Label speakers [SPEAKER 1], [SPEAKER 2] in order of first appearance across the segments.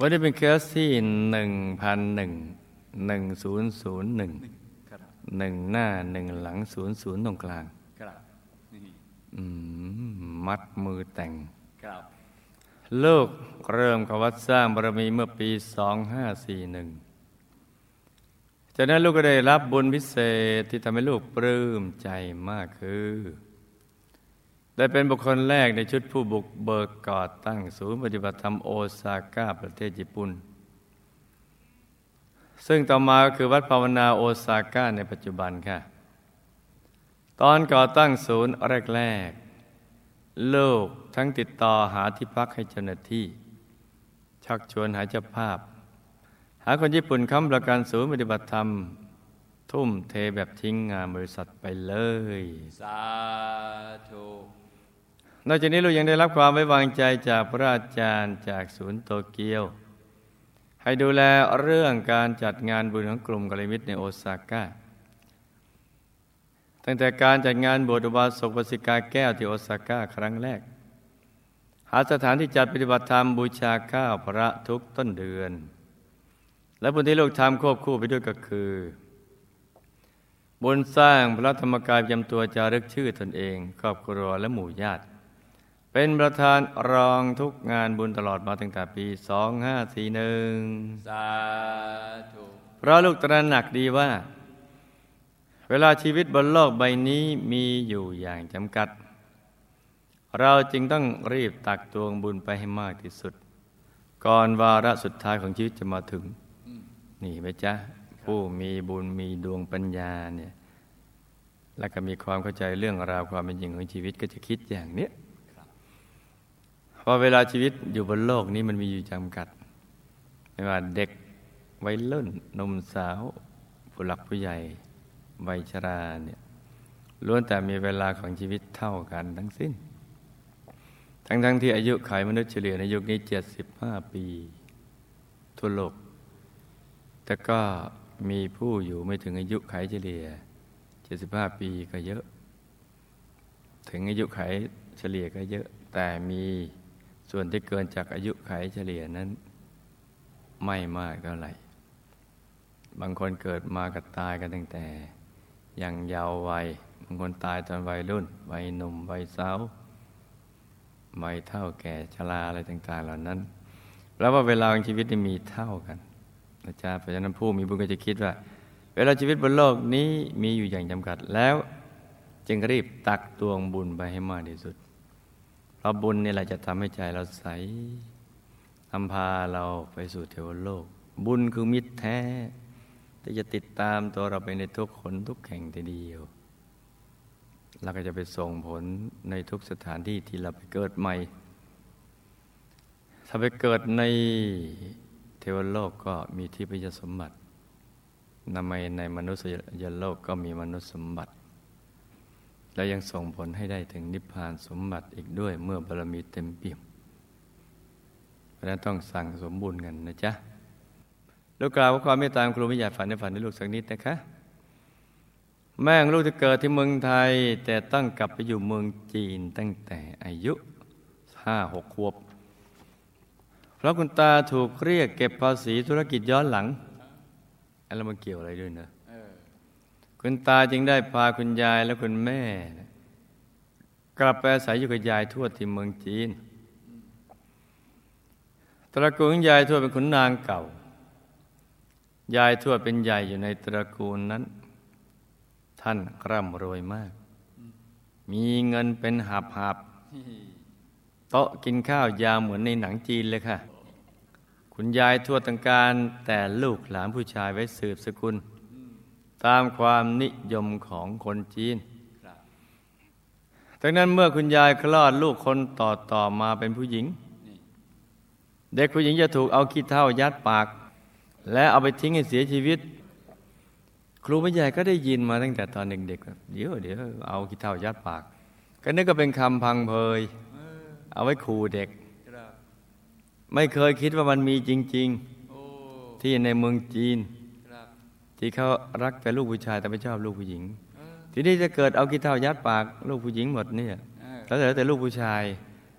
[SPEAKER 1] วั
[SPEAKER 2] นนี้เป็นเคสที่หนึ่งพันหนึ่งหนึ่งศูนย์ศูนย์หนึ่งหนึ่งหน้าหนึ่งหลังศูนย์ศูนย์ตรงกลางมัดมือแต่งลูกเริ่มขวัดสร้างบารมีเมื่อปีสองห้าสี่หนึ่งจากนั้นลูกก็ได้รับบุญพิเศษที่ทำให้ลูกปลื้มใจมากคือ ได้เป็นบุคคลแรกในชุดผู้บุกเบิกก่อตั้งศูนย์ปฏิบัติธรรมโอซาก้าประเทศญี่ปุ่น ซึ่งต่อมาก็คือวัดภาวนาโอซาก้าในปัจจุบันค่ะ ตอนก่อตั้งศูนย์แรกๆลูกทั้งติดต่อหาที่พักให้เจ้าหน้าที่ ชักชวนหาเจ้าภาพ หาคนญี่ปุ่นค้ำประกันศูนย์ปฏิบัติธรรมทุ่มเทแบบทิ้งงานบริษัทไปเลย
[SPEAKER 3] สาธุ
[SPEAKER 2] นอกจากนี้เรายังได้รับความไว้วางใจจากพระอาจารย์จากศูนย์โตเกียว ให้ดูแลเรื่องการจัดงานบุญของกลุ่มกัลยมิตรในโอซาก้าตั้งแต่การจัดงานบวชอุบาสกวสิกาแก้วที่โอซาก้าครั้งแรก หาสถานที่จัดปฏิบัติธรรมบูชาข้าวพระทุกต้นเดือน และบุญที่ลูกทำควบคู่ไปด้วยก็คือ บุญสร้างพระธรรมกายจำตัวจารึกชื่อตนเอง ครอบครัวและหมู่ญาติ เป็นประธานรองทุกงานบุญตลอดมาตั้งแต่ปี 2541
[SPEAKER 3] สาธุ
[SPEAKER 2] เพราะลูกตระหนักดีว่า เวลาชีวิตบนโลกใบนี้มีอยู่อย่างจำกัด เราจึงต้องรีบตักตวงบุญไปให้มากที่สุด ก่อนวาระสุดท้ายของชีวิตจะมาถึง นี่ไหมจ๊ะ ผู้มีบุญมีดวงปัญญาเนี่ย แล้วก็มีความเข้าใจเรื่องราวความเป็นจริงของชีวิตก็จะคิดอย่างเนี้ยพ อเวลาชีวิตอยู่บนโลกนี้มันมีอยู่จำกัด ไม่ว่าเด็กวัยรุ่นนมสาวผู้หลักผู้ใหญ่วัยชราเนี่ยล้วนแต่มีเวลาของชีวิตเท่ากันทั้งสิ้น ทั้งๆทที่อายุขัยมนุษย์เฉลี่ยในยุคนี้เจ็ดสิบห้าปีทั่วโลก แต่ก็มีผู้อยู่ไม่ถึงอายุไขเฉลี่ย75ปีก็เยอะ ถึงอายุไขเฉลี่ยก็เยอะแต่มี ส่วนที่เกินจากอายุไขเฉลี่ยนั้น ไม่มากเท่าไหร่ บางคนเกิดมากับตายกันตั้งแต่ ยังเยาว์วัย บางคนตายตอนวัยรุ่น วัยหนุ่ม วัยสาว วัยเท่าแก่ชราอะไรต่าง ๆ เหล่านั้นแล้วว่าเวลาของชีวิตมีเท่ากันนะจ๊ะเพราะฉะนั้นผู้มีบุญก็จะคิดว่า เวลาชีวิตบนโลกนี้มีอยู่อย่างจำกัดแล้ว จึงรีบตักตวงบุญไปให้มากที่สุด เราะบุญนี่แหละจะทำให้ใจเราใสนำพาเราไปสู่เทวโลก บุญคือมิตรแท้ที่จะติดตามตัวเราไปในทุกคนทุกแห่งทีเดียวเราก็จะไปส่งผลในทุกสถานที่ที่เราไปเกิดใหม่ ถ้าไปเกิดในเทวโลกก็มีที่พยสมบัตินามในมนุษยโลกก็มีมนุษยสมบัติ และยังส่งผลให้ได้ถึงนิพพานสมบัติอีกด้วยเมื่อบารมีเต็มเปี่ยมเพราะนั้นต้องสั่งสมบูรณ์กันนะจ๊ะลูกกล่าวว่าความเมตตาครูไม่อยากฝันในฝันในลูกสักนิดนะคะ แม่งลูกจะเกิดที่เมืองไทย แต่ต้องกลับไปอยู่เมืองจีนตั้งแต่อายุห้าหกขวบ เพราะคุณตาถูกเรียกเก็บภาษีธุรกิจย้อนหลังอะไรมันเกี่ยวอะไรด้วยเนะ คุณตาจึงได้พาคุณยายและคุณแม่ กลับไปอาศัยอยู่กับยายทวดที่เมืองจีน ตระกูลยายทวดเป็นขุนนางเก่า ยายทวดเป็นใหญ่อยู่ในตระกูลนั้น ท่านร่ำรวยมาก มีเงินเป็นหาบหาบโต๊ะกินข้าวยาวเหมือนในหนังจีนเลยค่ะ คุณยายทั่วตังการแต่ลูกหลานผู้ชายไว้สืบสกุล ตามความนิยมของคนจีนดังนั้นเมื่อคุณยายคลอดลูกคนต่อต่อมาเป็นผู้หญิง เด็กผู้หญิงจะถูกเอาขี้เท่ายัดปาก และเอาไปทิ้งให้เสียชีวิต ครูผู้ใหญ่ก็ได้ยินมาตั้งแต่ตอนเด็กๆเดี๋ยวเดี๋ยวเอาขี้เท่ายัดปาก ก็นึกก็เป็นคำพังเพย เอาไว้ขู่เด็ก ไม่เคยคิดว่ามันมีจริง ๆ ที่ในเมืองจีน ที่เขารักแต่ลูกผู้ชายแต่ไม่ชอบลูกผู้หญิง ทีนี้จะเกิดเอากีเท่ายัดปากลูกผู้หญิงหมดเนี่ย
[SPEAKER 3] เออ
[SPEAKER 2] แล้วเหลือแต่ลูกผู้ชาย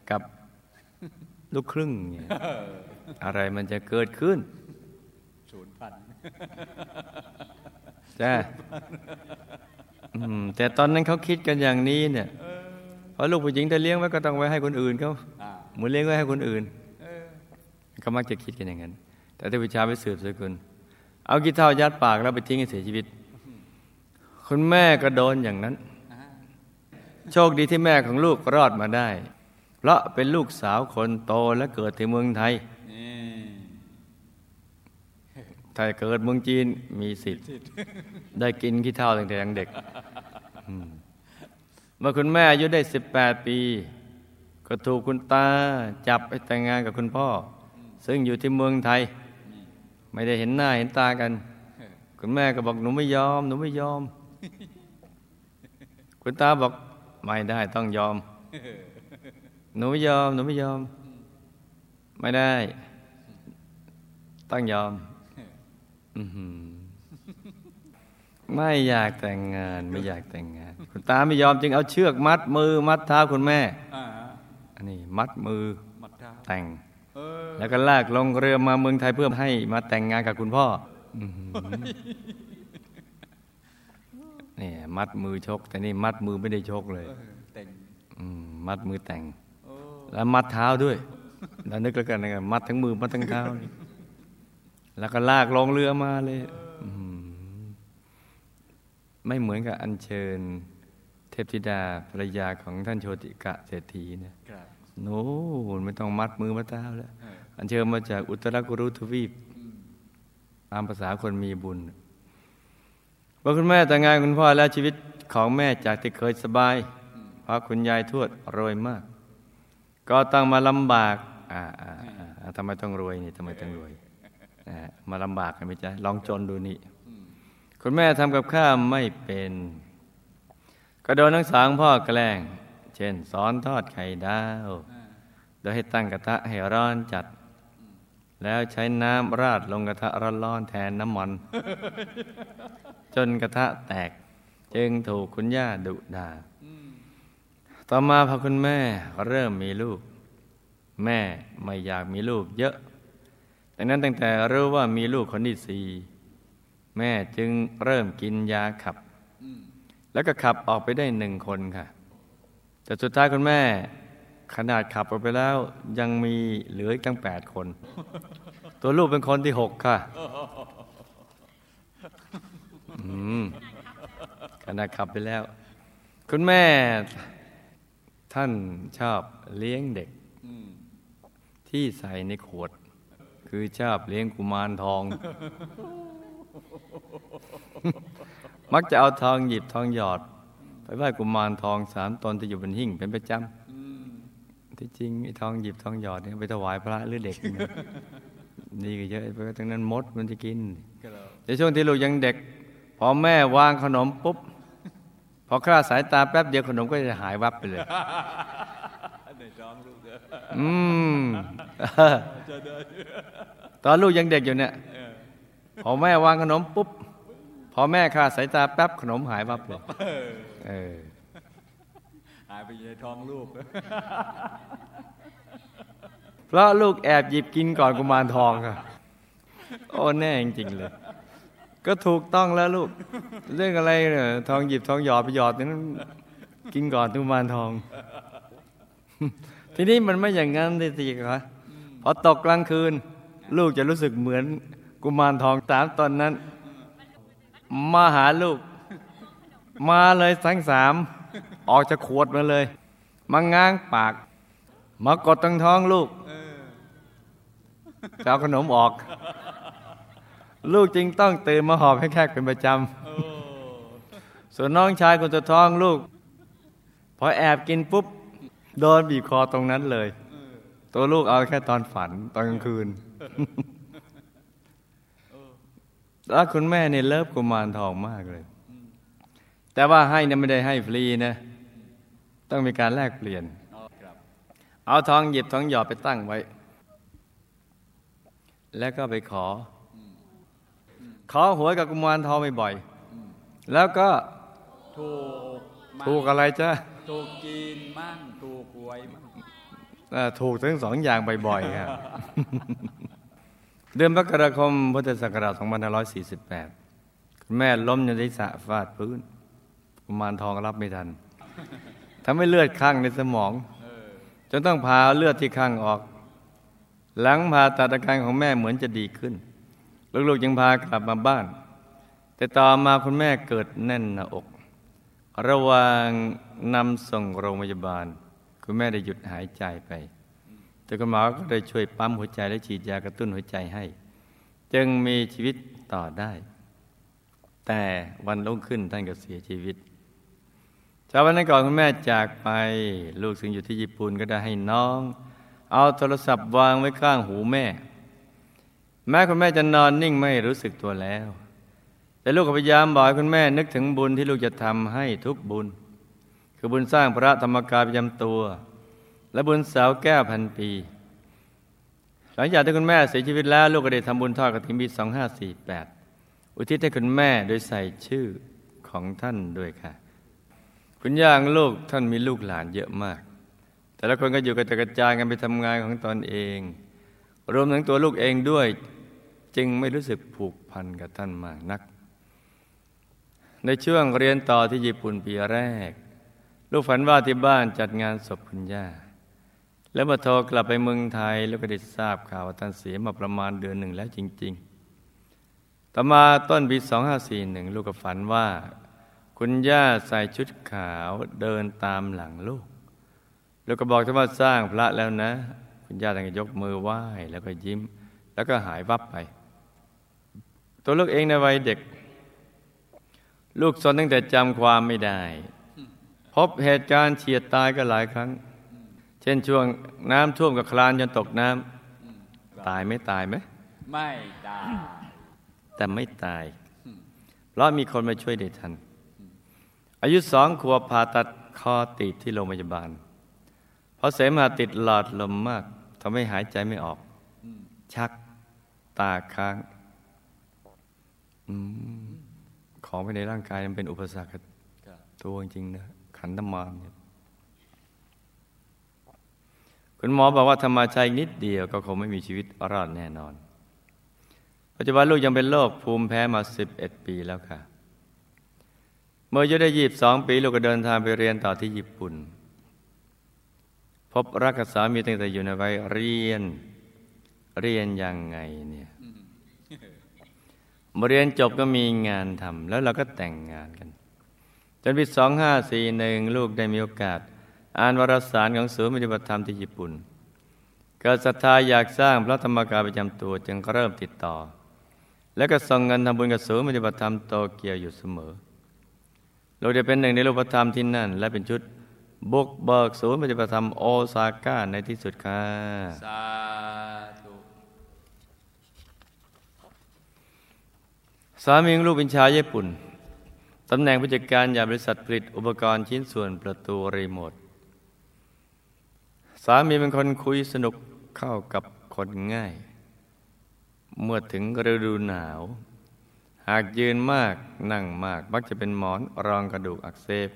[SPEAKER 2] กับลูกครึ่งเนี่ยอะไรมันจะเกิดขึ้น
[SPEAKER 3] ศูนย์พัน
[SPEAKER 2] จ้าอืมแต่ตอนนั้นเขาคิดกันอย่างนี้เนี่ยเพราะลูกผู้หญิงถ้าเลี้ยงไว้ก็ต้องไว้ให้คนอื่นเขา
[SPEAKER 3] อ่า
[SPEAKER 2] เหมือนเลี้ยงไว้ให้คนอื่น
[SPEAKER 3] เออ
[SPEAKER 2] เขามักจะคิดกันอย่างนั้น แต่ถ้าวิชาไปสืบสกุล เอากี้เท่ายัดปากแล้วไปทิ้งให้เสียชีวิต คุณแม่ก็โดนอย่างนั้น โชคดีที่แม่ของลูกรอดมาได้ เพราะเป็นลูกสาวคนโตและเกิดที่เมืองไทยถ้าเกิดเมืองจีนมีสิทธิ์ ได้กินขี้เท่าตั้งแต่ยังเด็กเมื่อคุณแม่อายุได้ 18 ปี ก็ถูกคุณตาจับไปแต่งงานกับคุณพ่อ ซึ่งอยู่ที่เมืองไทย ไม่ได้เห็นหน้าเห็นตากัน คุณแม่ก็บอกหนูไม่ยอม หนูไม่ยอม คุณตาบอกไม่ได้ต้องยอม หนูไม่ยอม หนูไม่ยอม ไม่ได้ ต้องยอมอื้อหือไม่อยากแต่งงานไม่อยากแต่งงาน คุณตาไม่ยอมจึงเอาเชือกมัดมือ มัดเท้าคุณแม่
[SPEAKER 3] อ่า
[SPEAKER 2] อันนี้มัดมือ
[SPEAKER 3] มัดเท้า
[SPEAKER 2] แต่ง
[SPEAKER 3] เออ
[SPEAKER 2] แล้วก็ลากลงเรือมาเมืองไทยเพื่อให้มาแต่งงานกับคุณพ่ออื้อหือนี่มัดมือชก แต่นี่มัดมือไม่ได้ชกเลย
[SPEAKER 3] เออแต่ง
[SPEAKER 2] อืมมัดมือแต่ง
[SPEAKER 3] โอ้
[SPEAKER 2] แล้วมัดเท้าด้วยแล้วนึกแล้วกันนะครับมัดทั้งมือมัดทั้งเท้านี่แล้วก็ลากลงเรือมาเลยอื้อหือไม่เหมือนกับอัญเชิญ เทพธิดาภรรยาของท่านโชติกะเศรษฐีเนี่ย
[SPEAKER 3] ครับ
[SPEAKER 2] โน้นไม่ต้องมัดมือมัดเท้าแล้ว
[SPEAKER 3] เอั
[SPEAKER 2] นเชิญมาจากอุตรกุรุทวีป ตามภาษาคนมีบุญพอคุณแม่แต่งงานคุณพ่อแล้วชีวิตของแม่จากที่เคยสบาย เพราะคุณยายทวดรวยมาก ก็ต้องมาลำบากอ่าทำไมต้องรวยนี่ทำไมต้องรวยมาลำบากกันไหมจ๊ะลองจนดูนี่ คุณแม่ทำกับข้าวไม่เป็น ก็โดนทั้งสองพ่อแกล้ง เช่นสอนทอดไข่ดาว โดยให้ตั้งกระทะให้ร้อนจัด แล้วใช้น้ำราดลงกระทะร้อนๆแทนน้ำมัน จนกระทะแตก จึงถูกคุณย่าดุด่าต่อมาพอคุณแม่เริ่มมีลูก แม่ไม่อยากมีลูกเยอะดังนั้นตั้งแต่รู้ว่ามีลูกคนที่สี่แม่จึงเริ่มกินยาขับ แล้วก็ขับออกไปได้หนึ่งคนค่ะ แต่สุดท้ายคุณแม่ ขนาดขับออกไปแล้วยังมีเหลืออีกตั้งแปดคน ตัวลูกเป็นคนที่หกค่ะขนาดขับไปแล้ว คุณแม่ท่านชอบเลี้ยงเด็กที่ใส่ในขวด คือชอบเลี้ยงกุมารทอง มักจะเอาทองหยิบทองหยอด ไปไหว้กุมารทองสามตนที่อยู่บนหิ้งเป็นประจำ ที่จริงไอ้ทองหยิบทองหยอดเนี่ยไปถวายพระหรือเด็กเนี่ยนี่ก็เยอะไปทั้งนั้นมดมันจะกิน
[SPEAKER 3] ครับ
[SPEAKER 2] ในช่วงที่ลูกยังเด็ก พอแม่วางขนมปุ๊บพอคลาดสายตาแป๊บเดียวขนมก็จะหายวับไปเลย
[SPEAKER 3] ในท้องลูกเออ
[SPEAKER 2] อืม
[SPEAKER 3] จะเดิน
[SPEAKER 2] ตอนลูกยังเด็กอยู่เนี่ย
[SPEAKER 3] เออ
[SPEAKER 2] พอแม่วางขนมปุ๊บพอแม่คลาดสายตาแป๊บขนมหายวับเลย
[SPEAKER 3] เออ
[SPEAKER 2] เออ
[SPEAKER 3] หายไปอยู่ในท้องลูก
[SPEAKER 2] เพราะลูกแอบหยิบกินก่อนกุมารทองค่ะโอ้แน่จริงเลย ก็ถูกต้องแล้วลูก เรื่องอะไรเนี่ยทองหยิบทองหยอดไปหยอดนั้นกินก่อนกุมารทอง ทีนี้มันไม่อย่างนั้นสิคะพอตกกลางคืน ลูกจะรู้สึกเหมือนกุมารทองสามตอนนั้น มาหาลูก มาเลยทั้งสาม ออกจากขวดมาเลย มาง้างปาก มากดตั้งท้องลูกจะเอาขนมออก ลูกจึงต้องตื่นมาหอบให้แขกเป็นประจำส่วนน้องชายคนสุดท้องลูกพอแอบกินปุ๊บโดนบีบคอตรงนั้นเลย ตัวลูกเอาแค่ตอนฝันตอนกลางคืนแล้วคุณแม่เนี่ยเลิฟกุมารทองมากเลย แต่ว่าให้เนี่ยไม่ได้ให้ฟรีนะ ต้องมีการแลกเปลี่ยน
[SPEAKER 3] อ๋อครับ
[SPEAKER 2] เอาทองหยิบทองหยอดไปตั้งไว้ แล้วก็ไปขอ ขอหวยกับกุมารทองบ่อยๆแล้วก็
[SPEAKER 3] ถูกมั่ง
[SPEAKER 2] ถูกอะไรจ้ะ
[SPEAKER 3] ถูกกินมั่งถูกหวยมั่ง
[SPEAKER 2] อ่าถูกทั้งสองอย่างบ่อยๆครับเดือนมกราคมพุทธศักราช2548 คุณแม่ล้มในศีรษะฟาดพื้นกุมารทองรับไม่ทัน ทำให้เลือดข้างในสมองจนต้องพาเลือดที่ข้างออก หลังผ่าตัดอาการของแม่เหมือนจะดีขึ้น ลูกๆยังพากลับมาบ้าน แต่ต่อมาคุณแม่เกิดแน่นหน้าอก ระหว่างนำส่งโรงพยาบาล คุณแม่ได้หยุดหายใจไป แต่คุณหมอก็ได้ช่วยปั๊มหัวใจและฉีดยากระตุ้นหัวใจให้ จึงมีชีวิตต่อได้ แต่วันรุ่งขึ้นท่านก็เสียชีวิต จากวันนั้นก่อนคุณแม่จากไป ลูกซึ่งอยู่ที่ญี่ปุ่นก็ได้ให้น้อง เอาโทรศัพท์วางไว้ข้างหูแม่ แม้คุณแม่จะนอนนิ่งไม่รู้สึกตัวแล้ว แต่ลูกก็พยายามบอกคุณแม่นึกถึงบุญที่ลูกจะทำให้ทุกบุญ คือบุญสร้างพระธรรมกายประจำตัว และบุญสาวแก้วพันปี หลังจากที่คุณแม่เสียชีวิตแล้ว ลูกก็ได้ทำบุญทอดกฐินปี2548 อุทิศให้คุณแม่โดยใส่ชื่อของท่านด้วยค่ะ คุณย่างลูกท่านมีลูกหลานเยอะมาก แต่ละคนก็อยู่กระจายกระจายกันไปทำงานของตนเอง รวมถึงตัวลูกเองด้วย จึงไม่รู้สึกผูกพันกับท่านมากนัก ในช่วงเรียนต่อที่ญี่ปุ่นปีแรก ลูกฝันว่าที่บ้านจัดงานศพคุณย่า แล้วมาโทรกลับไปเมืองไทยแล้วก็ได้ทราบข่าวว่าท่านเสียมาประมาณเดือนหนึ่งแล้วจริง ๆ ต่อมาต้นปี 2541 ลูกก็ฝันว่า คุณย่าใส่ชุดขาวเดินตามหลังลูก แล้วก็บอกท่านว่าสร้างพระแล้วนะ คุณย่าท่านก็ยกมือไหว้แล้วก็ยิ้ม แล้วก็หายวับไป ตัวลูกเองในวัยเด็ก ลูกสนตั้งแต่จำความไม่ได้ พบเหตุการณ์เฉียดตายก็หลายครั้ง เช่นช่วงน้ำท่วมกับคลานจนตกน้ำตายไม่ตายไหม
[SPEAKER 3] ไม่ตาย
[SPEAKER 2] แต่ไม่ตาย เพราะมีคนมาช่วยได้ทัน อายุสองขวบผ่าตัดคอติดที่โรงพยาบาล เพราะเสมหะติดหลอดลมมากทำให้หายใจไม่ออก ชักตาค้างอของภายในร่างกายมันเป็นอุปสรรคตัวจริงๆนะขันธมารเนี่ยคุณหมอบอกว่าธรรมาชัยนิดเดียวก็คงไม่มีชีวิตรอดแน่นอน ปัจจุบันลูกยังเป็นโรคภูมิแพ้มา 11 ปีแล้วค่ะ เมื่ออายุได้ยีบสองปีลูกก็เดินทางไปเรียนต่อที่ญี่ปุ่น พบรักกับสามีตั้งแต่อยู่ในวัยเรียนเรียนยังไงเนี่ยเมื่อเรียนจบก็มีงานทำแล้วเราก็แต่งงานกัน จนปีสองห้าสี่หนึ่งลูกได้มีโอกาส อ่านวารสารของศูนย์ปฏิบัติธรรมที่ญี่ปุ่นเกิดศรัทธาอยากสร้างพระธรรมกายประจำตัวจึงเริ่มติดต่อ แล้วก็ส่งเงินทำบุญกับศูนย์ปฏิบัติธรรมโตเกียวอยู่เสมอ ลูกได้เป็นหนึ่งในรูปธรรมที่นั่น และเป็นชุดบุกเบิกศูนย์ปฏิบัติธรรมโอซาก้าในที่สุดค่ะ
[SPEAKER 3] สาธุ
[SPEAKER 2] สามีของลูกเป็นชาวญี่ปุ่นตำแหน่งผู้จัดการใหญ่บริษัทผลิตอุปกรณ์ชิ้นส่วนประตูรีโมทสามีเป็นคนคุยสนุกเข้ากับคนง่าย เมื่อถึงฤดูหนาว หากยืนมากนั่งมาก มักจะเป็นหมอนรองกระดูกอักเสบ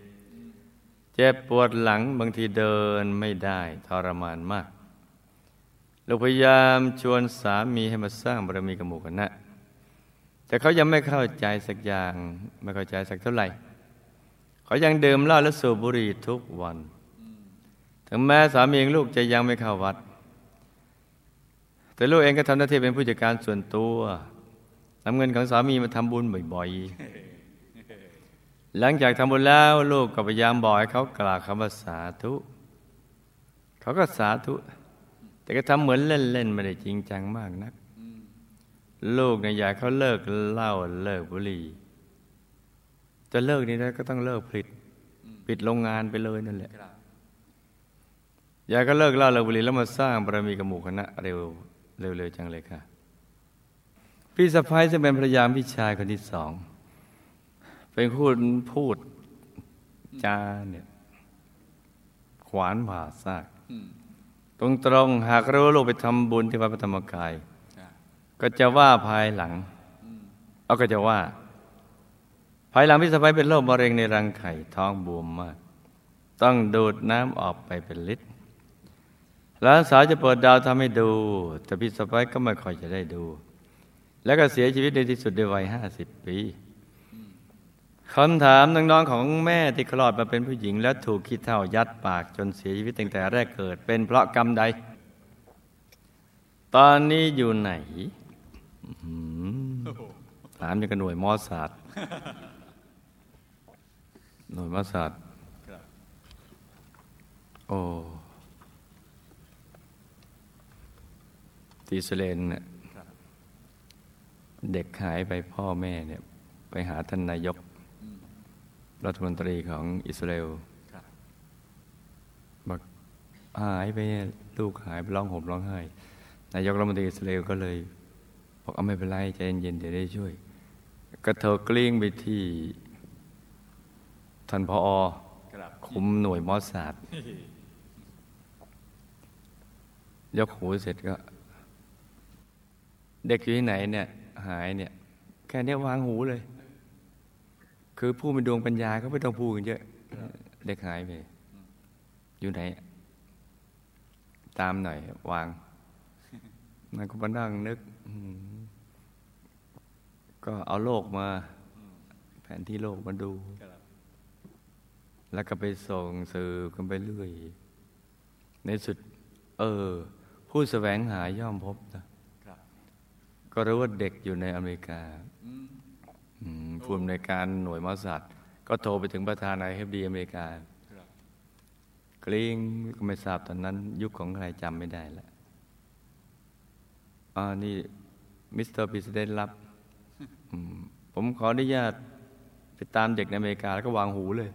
[SPEAKER 2] เจ็บปวดหลังบางทีเดินไม่ได้ทรมานมากลูกพยายามชวนสามีให้มาสร้างบารมีกับหมู่คณะแต่เขายังไม่เข้าใจสักอย่างไม่เข้าใจสักเท่าไหร่ เขายังดื่มเหล้าและสูบบุหรี่ทุกวัน ถึงแม้สามีลูกจะยังไม่เข้าวัด แต่ลูกเองก็ทำหน้าที่เป็นผู้จัดการส่วนตัว นำเงินของสามีมาทำบุญบ่อยๆ หลังจากทำบุญแล้วลูกก็พยายามบอกให้เขากล่าวคำว่าสาธุ เขาก็สาธุ แต่ก็ทำเหมือนเล่นๆไม่ได้จริงจังมากนัก ลูกเนี่ยอยากเขาเลิกเหล้าเลิกบุหรี่จะเลิกนี่ได้ก็ต้องเลิกผลิต ปิดโรงงานไปเลยนั่นแหละอยากก็เลิกเหล้าเลิกบุหรี่แล้วมาสร้างบารมีกับหมู่คณะเร็วเร็วๆจังเลยค่ะ พี่สะพ้ายซึ่งเป็นภรรยาพี่ชายคนที่สอง เป็นคนพูดจาเนี่ยขวานผ่าซาก
[SPEAKER 3] อืม
[SPEAKER 2] ตรงๆหากรู้ลูกไปทำบุญที่วัดพระธรรมกาย ก็จะว่าภายหลัง เอาก็จะว่า ภายหลังพี่สะพ้ายเป็นโรคมะเร็งในรังไข่ท้องบวมมาก ต้องดูดน้ำออกไปเป็นลิตรหลานสาวจะเปิดดาวทำให้ดู แต่พี่สะพ้ายก็ไม่ค่อยจะได้ดู แล้วก็เสียชีวิตในที่สุดด้วยวัยห้าสิบปีคำถามน้องๆของแม่ที่คลอดมาเป็นผู้หญิง และถูกขี้เท่ายัดปากจนเสียชีวิตตั้งแต่แรกเกิด เป็นเพราะกรรมใด ตอนนี้อยู่ไหนอื้อหือถามยังกับหน่วยมอสซาดหน่วยมอสซาดโอ้ที่สเอลเนี่ย เด็กหายไปพ่อแม่เนี่ยไปหาท่านนายก รัฐมนตรีของอิสราเอล
[SPEAKER 3] บ
[SPEAKER 2] อกหายไปลูกหายไปร้องห่มร้องไห้ นายกรัฐมนตรีอิสราเอลก็เลยบอกเอาไม่เป็นไรใจเย็นๆเดี๋ยวได้ช่วย ก็เธอกลิ้งไปที่ท่านพออ
[SPEAKER 3] คุ
[SPEAKER 2] มหน่วยมอสซาดยกหูเสร็จก็ เด็กอยู่ที่ไหนเนี่ย หายเนี่ย แค่นี้วางหูเลย คือผู้มีดวงปัญญาก็ไม่ต้องพูดกันเยอะ เด็กหายไป อยู่ไหน ตามหน่อย วางมันก็มานั่งนึก ก็เอาโลกมา แผนที่โลกมาดู แล้วก็ไปส่งสื่อกันไปเรื่อย ในสุด เออ ผู้แสวงหาย่อมพบนะ ก็รู้ว่าเด็กอยู่ในอเมริกา
[SPEAKER 3] อืม
[SPEAKER 2] อืมผู้อำนวยการหน่วยมอสซัดก็โทรไปถึงประธานาธิบดีอเมริกา
[SPEAKER 3] ครับ
[SPEAKER 2] กลิ้งก็ไม่ทราบตอนนั้น ยุคของใครจำไม่ได้แล้วอ่านี่ Mister President ครับอืมผมขออนุญาตไปตามเด็กในอเมริกาแล้วก็วางหูเลย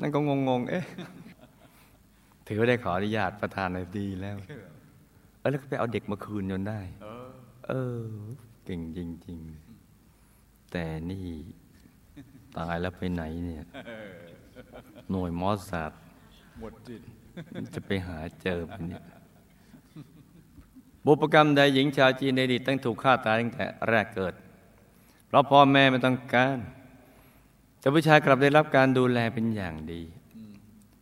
[SPEAKER 2] นั่นก็งงๆ เอ๊ะ ถือว่าได้ขออนุญาตประธานาธิบดีแล้ว เออแล้วก็ไปเอาเด็กมาคืนจนได้
[SPEAKER 3] เออ
[SPEAKER 2] เออ เก่งจริง ๆ แต่นี่ตายแล้วไปไหนเนี่ย หน่วยมอสซาด
[SPEAKER 3] หมดจิต
[SPEAKER 2] จะไปหาเจอปะเนี่ยบุพกรรมใดหญิงชาวจีนในอดีตต้องถูกฆ่าตายตั้งแต่แรกเกิด เพราะพ่อแม่ไม่ต้องการ แต่ผู้ชายกลับได้รับการดูแลเป็นอย่างดี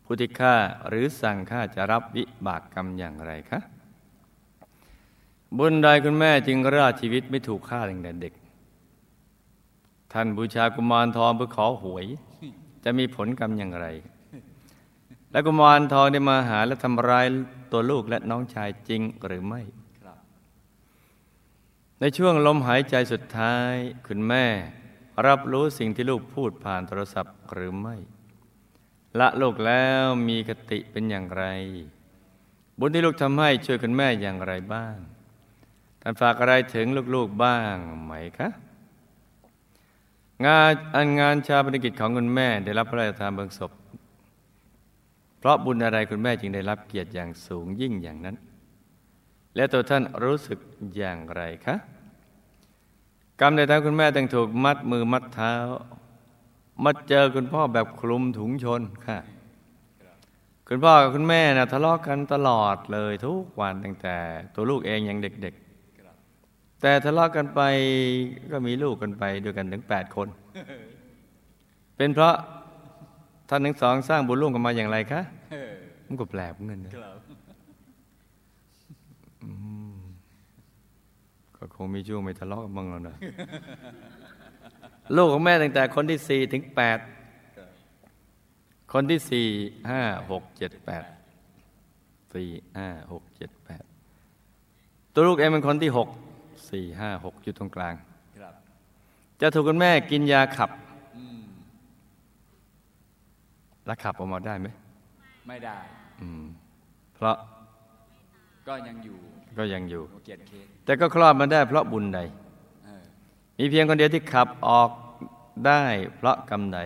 [SPEAKER 2] ผู้ที่ฆ่าหรือสั่งฆ่าจะรับวิบากกรรมอย่างไรคะ บุญใดคุณแม่จึงรอดชีวิตไม่ถูกฆ่าตั้งแต่เด็ก ท่านบูชากุมารทองเพื่อขอหวย จะมีผลกรรมอย่างไร และกุมารทองได้มาหาและทำร้ายตัวลูกและน้องชายจริงหรือไม่ในช่วงลมหายใจสุดท้าย คุณแม่ รับรู้สิ่งที่ลูกพูดผ่านโทรศัพท์หรือไม่ ละลูกแล้วมีกติเป็นอย่างไร บุญที่ลูกทำให้ช่วยคุณแม่อย่างไรบ้าง ท่านฝากอะไรถึงลูกๆบ้างไหมคะ งานอันงานชาปนกิจของคุณแม่ได้รับพระราชทานเบิงศพ เพราะบุญอะไรคุณแม่จึงได้รับเกียรติอย่างสูงยิ่งอย่างนั้น และตัวท่านรู้สึกอย่างไรคะกรรมใดทำให้คุณแม่ต้องถูกมัดมือมัดเท้า มาเจอคุณพ่อแบบคลุมถุงชนค่ะ คุณพ่อกับคุณแม่นะทะเลาะกันตลอดเลยทุกวันตั้งแต่ ตัวลูกเองยังเด็ก แต่ทะเลาะกันไปก็มีลูกกันไปด้วยกันถึงแปดคน เป็นเพราะท่านทั้งสองสร้างบุญร่วมกันมาอย่างไรคะ
[SPEAKER 3] เออ
[SPEAKER 2] มันก็แปลกเหมือนกันนะครับก็คงมีช่วงไม่ทะเลาะกันบ้างแล้วนะลูกของแม่ตั้งแต่คนที่สี่ถึงแปดคนที่สี่ห้าหกเจ็ดแปดสี่ห้าหกเจ็ดแปดตัวลูกเองเป็นคนที่หก สี่ห้าหกอยู่ตรงกลาง
[SPEAKER 3] ครับ
[SPEAKER 2] จะถูกคุณแม่กินยาขับ
[SPEAKER 3] อืม
[SPEAKER 2] แล้วขับออกมาได้ไหม
[SPEAKER 3] ไม่ได้
[SPEAKER 2] อืมเพราะ
[SPEAKER 3] ก็ยังอยู่
[SPEAKER 2] ก็ยังอยู่
[SPEAKER 3] โอเกียรติเคส
[SPEAKER 2] แต่ก็คลอดมาได้เพราะบุญใด
[SPEAKER 3] เออ
[SPEAKER 2] มีเพียงคนเดียวที่ขับออกได้เพราะกรรมใด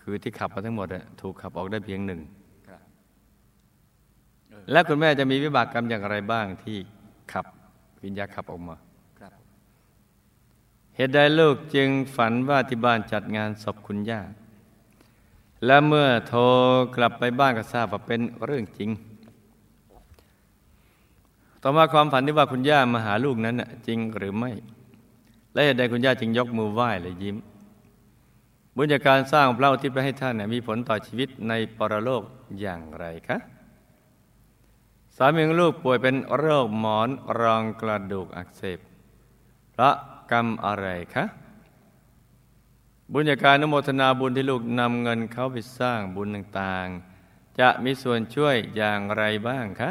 [SPEAKER 2] คือที่ขับมาทั้งหมดอะถูกขับออกได้เพียงหนึ่ง
[SPEAKER 3] ครับ
[SPEAKER 2] และคุณแม่จะมีวิบากกรรมอย่างไรบ้างที่ขับ วิญญาณขับออกมา
[SPEAKER 3] ครับ
[SPEAKER 2] เหตุใดลูกจึงฝันว่าที่บ้านจัดงานศพคุณย่า และเมื่อโทรกลับไปบ้านก็ทราบว่าเป็นเรื่องจริง ต่อมาความฝันที่ว่าคุณย่ามาหาลูกนั้นน่ะจริงหรือไม่ และเหตุใดคุณย่าจึงยกมือไหว้และยิ้ม บุญจากการสร้างพระอุทิศไปให้ท่านมีผลต่อชีวิตในปรโลกอย่างไรคะ สามีของลูกป่วยเป็นโรคหมอนรองกระดูกอักเสบพระกรรมอะไรคะบุญจาการนโมทนาบุญที่ลูกนำเงินเขาไปสร้างบุญต่างๆ จะมีส่วนช่วยอย่างไรบ้างคะ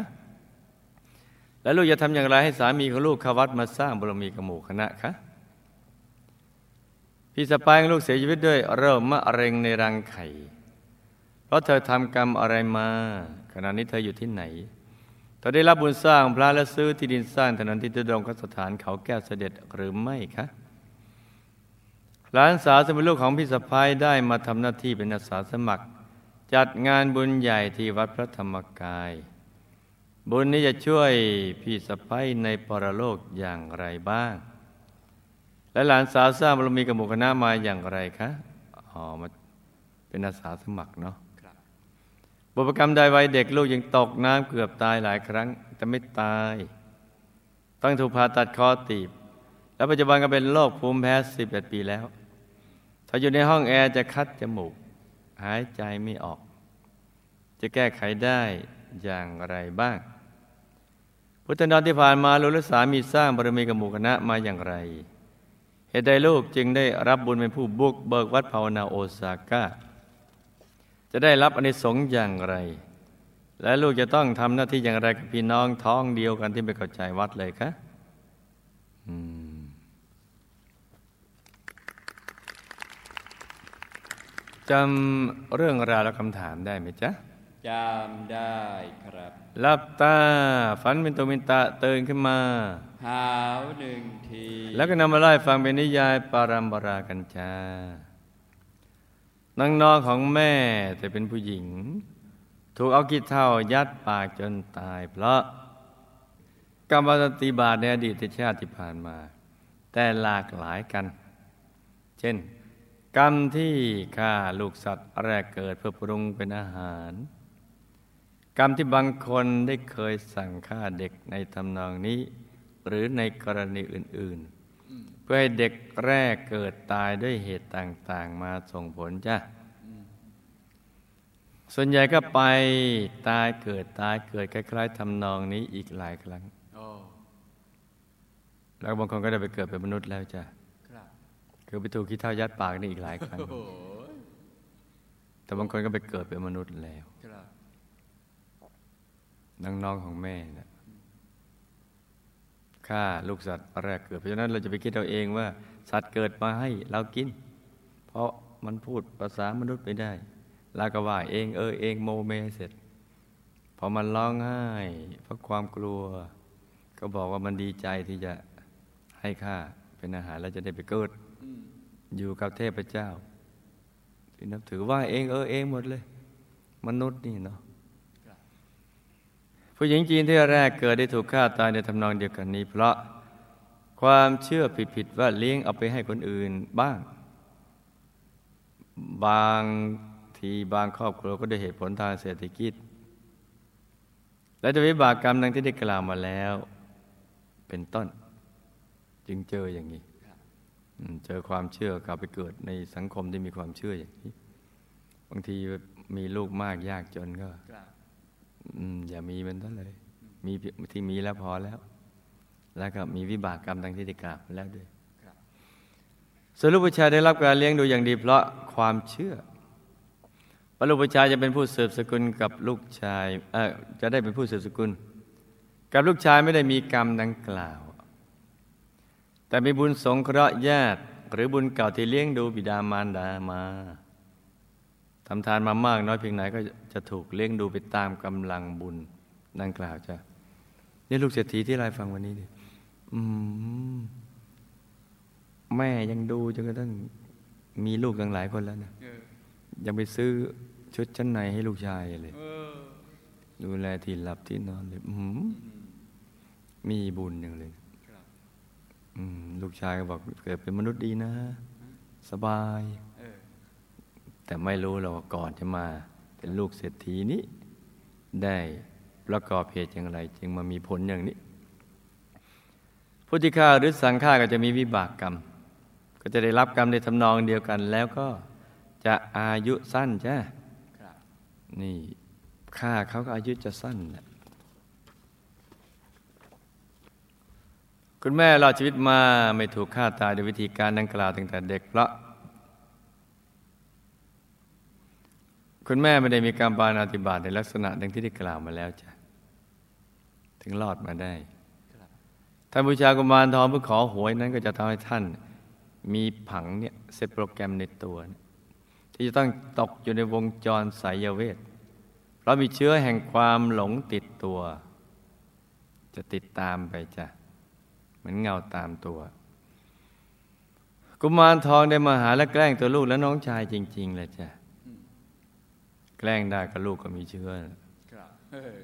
[SPEAKER 2] และลูกจะทำอย่างไรให้สามีของลูกขวัดมาสร้างบารมีกมู่คณะคะพี่สปายของลูกเสียชีวิตด้วยโรคมะเร็งในรังไข่ เพราะเธอทำกรรมอะไรมา ขณะนี้เธออยู่ที่ไหน ธอได้รับบุญสร้างพระและซื้อที่ดินสร้างถนนที่ตุดงคสถานเขาแก้วเสด็จหรือไม่คะหลานสาวสมุลูกของพี่สะพ้ายได้มาทำหน้าที่เป็นอาสาสมัคร จัดงานบุญใหญ่ที่วัดพระธรรมกาย บุญนี้จะช่วยพี่สะพ้ายในปรโลกอย่างไรบ้าง และหลานสาวสร้างบารมีกับหมู่คณะมาอย่างไรคะอ๋อมาเป็นอาสาสมัครเนาะ บุพกรรมใดวัยเด็กลูกยังตกน้ำเกือบตายหลายครั้ง แต่ไม่ตาย ต้องถูกผ่าตัดคอตีบ แล้วปัจจุบันก็เป็นโรคภูมิแพ้11 ปีแล้ว ถ้าอยู่ในห้องแอร์จะคัดจมูก หายใจไม่ออก จะแก้ไขได้อย่างไรบ้าง พุทธนรที่ผ่านมาลูกและสามีสร้างบารมีกับหมู่คณะมาอย่างไรเหตุใดลูกจึงได้รับบุญเป็นผู้บุกเบิกวัดภาวนาโอซาก้า จะได้รับอนิสงส์อย่างไร และลูกจะต้องทำหน้าที่อย่างไรกับพี่น้องท้องเดียวกันที่ไม่เข้าใจวัดเลยคะจำเรื่องราวและคำถามได้ไหมจ๊ะ
[SPEAKER 3] จำได้ครับ
[SPEAKER 2] หลับตาฝันเป็นตัวเป็นตาตื่นขึ้นมา
[SPEAKER 3] หาวหนึ่งที
[SPEAKER 2] แล้วก็นำมาไล่ฟังเป็นนิยายปารัมปรากันจ้า นางนองของแม่แต่เป็นผู้หญิง ถูกเอากิดเท่ายัดปากจนตาย เพราะกรรมปฏิบาตในอดีตชาติที่ผ่านมา แต่หลากหลายกัน เช่น กรรมที่ฆ่าลูกสัตว์แรกเกิดเพื่อปรุงเป็นอาหาร กรรมที่บางคนได้เคยสั่งฆ่าเด็กในทำนองนี้ หรือในกรณีอื่นๆ เพื่อให้เด็กแรกเกิดตายด้วยเหตุต่างๆ มาส่งผลจ้ะส่วนใหญ่ก็ไปตายเกิดตายเกิดคล้ายๆทำนองนี้อีกหลายครั้งแล้วบางคนก็ได้ไปเกิดเป็นมนุษย์แล้วจ้ะคือไปถูกคิดเท่ายัดปากนี่อีกหลายครั้ง แต่บางคนก็ไปเกิดเป็นมนุษย์แล้วน้องๆของแม่นะ ฆ่าลูกสัตว์แรกเกิด เพราะฉะนั้นเราจะไปคิดเอาเองว่า สัตว์เกิดมาให้เรากิน เพราะมันพูดภาษามนุษย์ไม่ได้ลาก็ว่าเองเออเองโมเมเสร็จพอมันร้องไห้เพราะความกลัว ก็บอกว่ามันดีใจที่จะให้ข้าเป็นอาหารแล้วจะได้ไปเกิดอยู่กับเทพเจ้าที่นับถือว่าเองเออเองหมดเลย มนุษย์นี่เนาะ ผู้หญิงจีนที่แรกเกิดได้ถูกฆ่าตายในทำนองเดียวกันนี้ เพราะความเชื่อผิดๆว่าเลี้ยงเอาไปให้คนอื่นบ้าง บางทีบางครอบครัวก็ได้เหตุผลทางเศรษฐกิจ และจะวิบากกรรมดังที่ได้กล่าวมาแล้ว เป็นต้น จึงเจออย่างนี้เจอความเชื่อกลับไปเกิดในสังคมที่มีความเชื่ออย่างนี้ บางทีมีลูกมากยากจนก็ อย่ามีมันทั้งเลย มีที่มีแล้วพอแล้ว แล้วก็มีวิบากกรรมดังที่ได้กล่าวแล้วด้วยสรุปชายได้รับการเลี้ยงดูอย่างดีเพราะความเชื่อว่าลูกชายจะเป็นผู้สืบสกุลกับลูกชายเออจะได้เป็นผู้สืบสกุล กับลูกชายไม่ได้มีกรรมดังกล่าว แต่มีบุญสงเคราะห์ญาติ หรือบุญเก่าที่เลี้ยงดูบิดามารดามาทำทานมามากน้อยเพียงไหนก็ จะถูกเลี้ยงดูไปตามกำลังบุญดังกล่าวจ้ะนี่ลูกเศรษฐีที่รายฟังวันนี้ดิแม่ยังดูจนกระทั่งมีลูกตั้งหลายคนแล้วนะยังไปซื้อชุดชั้นในให้ลูกชายเลยดูแลที่หลับที่นอนเลยมีบุญอย่างเลยลูกชายก็บอกเกิดเป็นมนุษย์ดีนะ สบาย แต่ไม่รู้เราก่อนจะมา เป็นลูกเศรษฐีนี้ ได้ประกอบเหตุอย่างไร จึงมามีผลอย่างนี้พุทธิฆ่าหรือสังฆาก็จะมีวิบากกรรม ก็จะได้รับกรรมในทำนองเดียวกัน แล้วก็จะอายุสั้นจ้ะนี่ฆ่าเขาก็อายุจะสั้นนะคุณแม่รอดชีวิตมาไม่ถูกฆ่าตายด้วยวิธีการดังกล่าวตั้งแต่เด็กเพราะ คุณแม่ไม่ได้มีการปานาติบาตในลักษณะดังที่ได้กล่าวมาแล้วจ้ะ ถึงรอดมาได้ท่านบูชากุมารทองเพื่อขอหวยนั้นก็จะทำให้ท่านมีผังเนี่ยเซตโปรแกรมในตัว ที่จะต้องตกอยู่ในวงจรสายเวทเพราะมีเชื้อแห่งความหลงติดตัว จะติดตามไปจ้ะ เหมือนเงาตามตัว กุมารทองได้มาหาและแกล้งตัวลูกและน้องชายจริง ๆ เลยจ้ะ แกล้งได้กับลูกก็มีเชื้อ
[SPEAKER 3] ครับเออ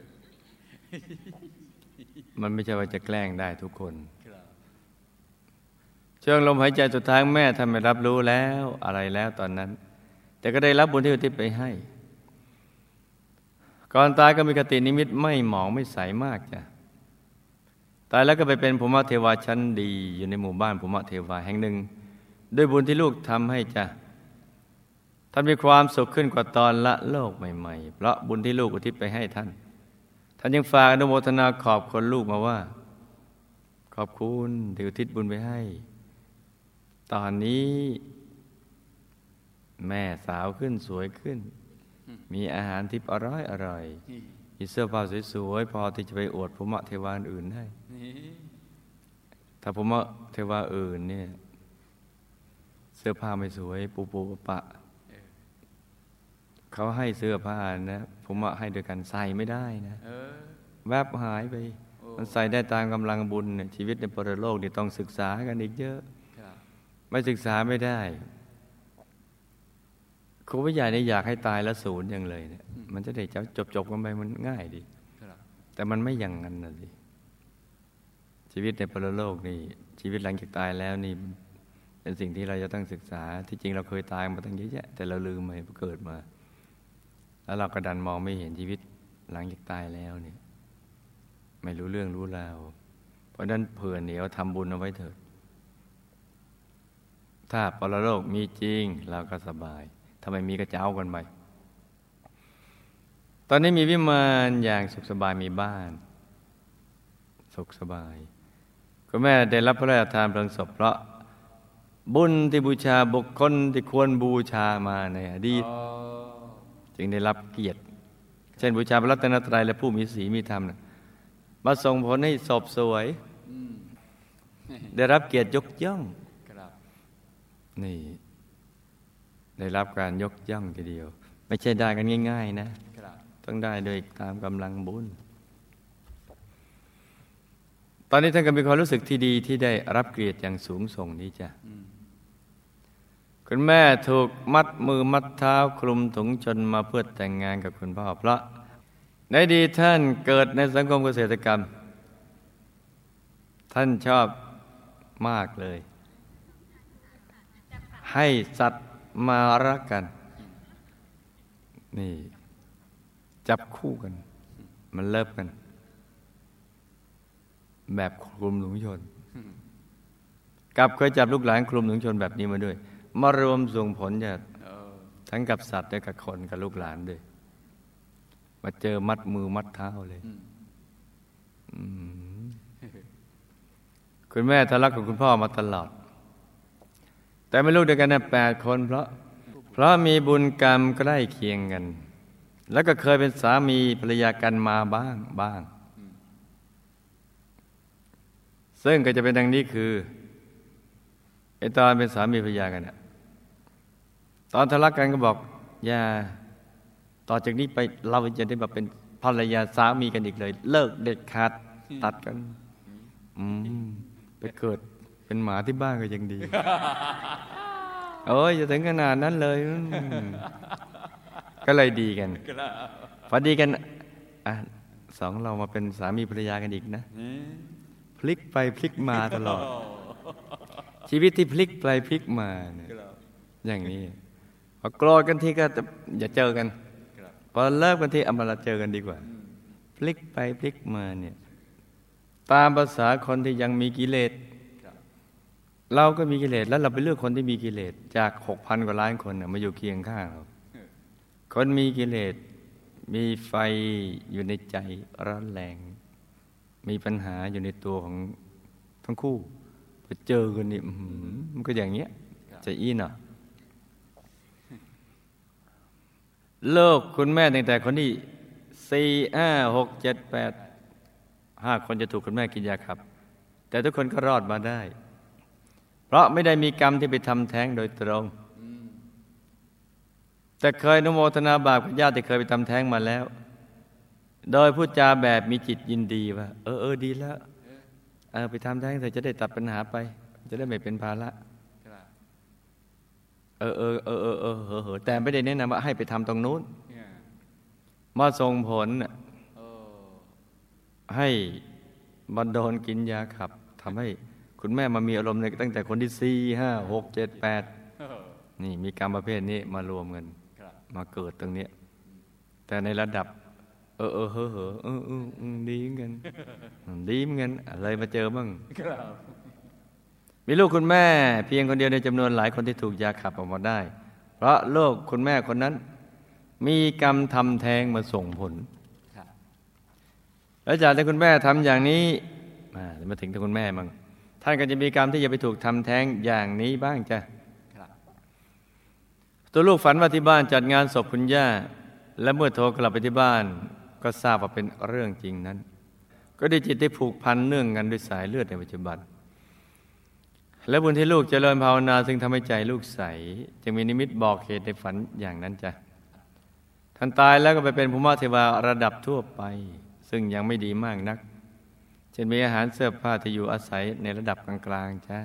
[SPEAKER 2] มันไม่ใช่ว่าจะแกล้งได้ทุกคน
[SPEAKER 3] ครับ
[SPEAKER 2] ช่วงลมหายใจสุดท้ายแม่ท่านไม่รับรู้แล้วอะไรแล้วตอนนั้น แต่ก็ได้รับบุญที่อุทิศไปให้ ก่อนตายก็มีคตินิมิตไม่หมองไม่ใสมากจ้ะตายแล้วก็ไปเป็นภูมิเทวาชั้นดี อยู่ในหมู่บ้านภูมิเทวาแห่งหนึ่ง ด้วยบุญที่ลูกทำให้จ้ะท่านมีความสุขขึ้นกว่าตอนละโลกใหม่ๆ เพราะบุญที่ลูกอุทิศไปให้ท่าน ท่านยังฝากอนุโมทนาขอบคนลูกมาว่า ขอบคุณที่อุทิศบุญไปให้ ตอนนี้ แม่สาวขึ้นสวยขึ้น มีอาหารทิพย์อร่อยอร่อยมีเสื้อผ้าสวยๆพอที่จะไปอวดภูมิเทวาอื่นได้ถ้าภูมิเทวาอื่นเนี่ย เสื้อผ้าไม่สวย ปูปูปะปะ เขาให้เสื้อผ้านะภูมิให้โดยการใส่ไม่ได้นะ
[SPEAKER 3] เออ
[SPEAKER 2] แวบหายไป
[SPEAKER 3] โอ้
[SPEAKER 2] มันใส่ได้ตามกำลังบุญเนี่ยชีวิตในปรโลกนี่ต้องศึกษากันอีกเยอะ
[SPEAKER 3] ครับ
[SPEAKER 2] ไม่ศึกษาไม่ได้ครูผู้ใหญ่เนี่ยอยากให้ตายแล้วศูนย์อย่างเลยเนี่ย มันจะได้จบจบๆกันไปมันง่ายดี
[SPEAKER 3] ครับ
[SPEAKER 2] แต่มันไม่อย่างนั้นนะสิชีวิตในปรโลกนี่ ชีวิตหลังจากตายแล้วนี่เป็นสิ่งที่เราจะต้องศึกษาที่จริงเราเคยตายมาตั้งเยอะแยะแต่เราลืมไปเกิดมา แล้วเราก็ดันมองไม่เห็นชีวิตหลังจากตายแล้วเนี่ย ไม่รู้เรื่องรู้ราวเพราะนั้นเผื่อเหนียวทำบุญเอาไว้เถิด ถ้าปรโลกมีจริงเราก็สบายถ้าไมมีก็เจ้ากันไปตอนนี้มีวิมานอย่างสุขสบายมีบ้าน สุขสบายคุณแม่ได้รับพระราชทานเพลิงศพเพราะบุญที่บูชาบุคคลที่ควรบูชามาในอดีต จึงได้รับเกียรติ เช่นบูชาพระรัตนตรัยและผู้มีศีลมีธรรมนะมาส่งผลให้ศพสวย
[SPEAKER 3] อืม
[SPEAKER 2] ได้รับเกียรติยกย่อง
[SPEAKER 3] ครับ
[SPEAKER 2] นี่ ได้รับการยกย่องทีเดียว ไม่ใช่ได้กันง่าย ๆ นะ
[SPEAKER 3] ครับ
[SPEAKER 2] ต้องได้โดยตามกำลังบุญตอนนี้ท่านก็มีความรู้สึกที่ดีที่ได้รับเกียรติอย่างสูงส่งนี้จ้ะ
[SPEAKER 3] อืม
[SPEAKER 2] คุณแม่ถูกมัดมือมัดเท้าคลุมถุงชนมาเพื่อแต่งงานกับคุณพ่อเพราะในดีท่านเกิดในสังคมเกษตรกรรม ท่านชอบมากเลย ให้สัตว์มารักกัน นี่ จับคู่กัน มันเลิฟกัน แบบคลุมถุงชน กับเคยจับลูกหลานคลุมถุงชนแบบนี้มาด้วย มารวมส่งผลจะ
[SPEAKER 3] เออ
[SPEAKER 2] ทั้งกับสัตว์และกับคนกับลูกหลานด้วย มาเจอมัดมือมัดเท้าเลย
[SPEAKER 3] อืม
[SPEAKER 2] อืมคุณแม่ทะเลาะกับคุณพ่อมาตลอด แต่ไม่ลูกเดียวกันนะแปดคนเพราะ เพราะมีบุญกรรมใกล้เคียงกัน แล้วก็เคยเป็นสามีภรรยากันมาบ้างบ้าง ซึ่งก็จะเป็นดังนี้คือไอตอนเป็นสามีภรรยากันน่ะ ตอนทะเลาะกันก็บอก อย่า ต่อจากนี้ไปเราจะได้มาเป็นภรรยาสามีกันอีกเลย เลิกเด็ดขาดตัดกัน อืมไปเกิดเป็นหมาที่บ้านก็ยังดี โอ้ยจะถึงขนาดนั้นเลยอืมก็เลยดีกัน
[SPEAKER 3] ครับ
[SPEAKER 2] พอดีกันอะสองเรามาเป็นสามีภรรยากันอีกนะ
[SPEAKER 3] นี่
[SPEAKER 2] พลิกไปพลิกมาตลอด ชีวิตที่พลิกไปพลิกมาเนี่ย
[SPEAKER 3] ครับ
[SPEAKER 2] อย่างนี้ พอโกรธกันทีก็จะอย่าเจอกัน
[SPEAKER 3] ครับ
[SPEAKER 2] พอเลิกกันทีเอามาละเจอกันดีกว่า พลิกไปพลิกมาเนี่ยตามภาษาคนที่ยังมีกิเลส
[SPEAKER 3] ครับ
[SPEAKER 2] เราก็มีกิเลสแล้วเราไปเลือกคนที่มีกิเลสจากหกพันกว่าล้านคนน่ะมาอยู่เคียงข้างเราคนมีกิเลสมีไฟอยู่ในใจร้อนแรง มีปัญหาอยู่ในตัวของทั้งคู่พอเจอกันนี่อื้อหือมันก็อย่างเงี้ยจะอีน่ะ โลกคุณแม่ตั้งแต่คนที่สี่ห้าหกเจ็ดแปดห้าคนจะถูกคุณแม่กินยาขับ แต่ทุกคนก็รอดมาได้ เพราะไม่ได้มีกรรมที่ไปทำแท้งโดยตรง แต่เคยนุโมทนาบาปกับญาติที่เคยไปทำแท้งมาแล้ว โดยพูดจาแบบมีจิตยินดีว่า เออเออดีแล้วเออไปทำแท้งเธอจะได้ตัดปัญหาไป จะได้ไม่เป็นภาระ เออเออเออเออเออเหอะเหอะแต่ไม่ได้แนะนำว่าให้ไปทำตรงนู้น
[SPEAKER 3] เนี่ย
[SPEAKER 2] มาส่งผลน่ะ
[SPEAKER 3] โอ้
[SPEAKER 2] ให้บันโดนกินยาขับทำให้คุณแม่มามีอารมณ์ในตั้งแต่คนที่สี่ห้าหกเจ็ดแปด
[SPEAKER 3] เออ
[SPEAKER 2] นี่มีกรรมประเภทนี้มารวมกัน
[SPEAKER 3] ครับ
[SPEAKER 2] มาเกิดตรงเนี้ยแต่ในระดับ เออเออเฮ้อเฮ้อเออเออเออดีเหมือนกันดีเหมือนกันอะไรมาเจอบ้าง
[SPEAKER 3] ครับ
[SPEAKER 2] มีลูกคุณแม่เพียงคนเดียวในจำนวนหลายคนที่ถูกยาขับออกมาได้ เพราะโลกคุณแม่คนนั้น มีกรรมทำแท้งมาส่งผล
[SPEAKER 3] ครับ
[SPEAKER 2] แล้วจากที่คุณแม่ทำอย่างนี้มามาถึงที่คุณแม่มั่งท่านก็จะมีกรรมที่จะไปถูกทำแท้งอย่างนี้บ้างจ้ะ
[SPEAKER 3] ครับ
[SPEAKER 2] ตัวลูกฝันว่าที่บ้านจัดงานศพคุณย่า และเมื่อโทรกลับไปที่บ้าน ก็ทราบว่าเป็นเรื่องจริงนั้น ก็ได้จิตที่ผูกพันเนื่องกันด้วยสายเลือดในปัจจุบัน และบุญที่ลูกเจริญภาวนาซึ่งทำให้ใจลูกใส จึงมีนิมิตบอกเหตุในฝันอย่างนั้นจ้ะท่านตายแล้วก็ไปเป็นภูมิเทวาระดับทั่วไป ซึ่งยังไม่ดีมากนักเช่นมีอาหารเสื้อผ้าที่อยู่อาศัยในระดับกลางๆจ้ะ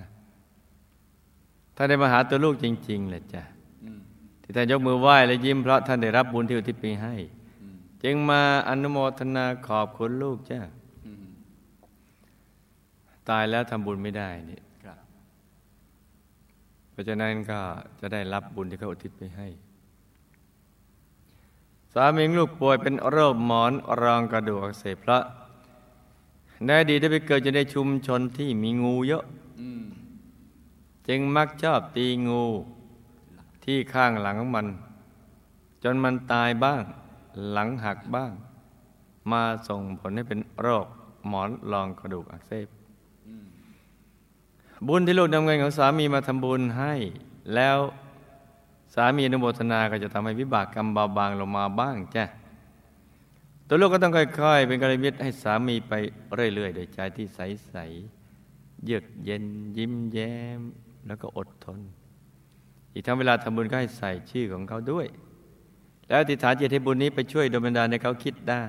[SPEAKER 2] ถ้าได้มาหาตัวลูกจริงๆแหละจ้ะที่ท่านยกมือไหว้และยิ้มเพราะท่านได้รับบุญที่อุทิศไปให้ จึงมาอนุโมทนาขอบคุณลูกจ้าตายแล้วทำบุญไม่ได้นี่ เพราะฉะนั้นก็จะได้รับบุญที่เขาอุทิศไปให้ สามีลูกป่วยเป็นโรคหมอนรองกระดูกอักเสบพระในอดีตได้ไปเกิดอยู่ในชุมชนที่มีงูเยอะ
[SPEAKER 3] อ
[SPEAKER 2] จึงมักชอบตีงูที่ข้างหลังของมัน จนมันตายบ้าง หลังหักบ้าง มาส่งผลให้เป็นโรคหมอนรองกระดูกอักเสบ บุญที่ลูกนำเงินของสามีมาทำบุญให้ แล้วสามีอนุโมทนาก็จะทำให้วิบากกรรมเบาบางลงมาบ้างจ้ะตัวลูกก็ต้องค่อย ๆ เป็นกระมิตให้สามีไปเรื่อยๆโดยใจที่ใสๆเยือกเย็นยิ้มแย้ม แล้วก็อดทน อีกทั้งเวลาทำบุญก็ให้ใส่ชื่อของเขาด้วย แล้วอธิฐานจิตให้บุญนี้ไปช่วยดลบันดาลให้เขาคิดได้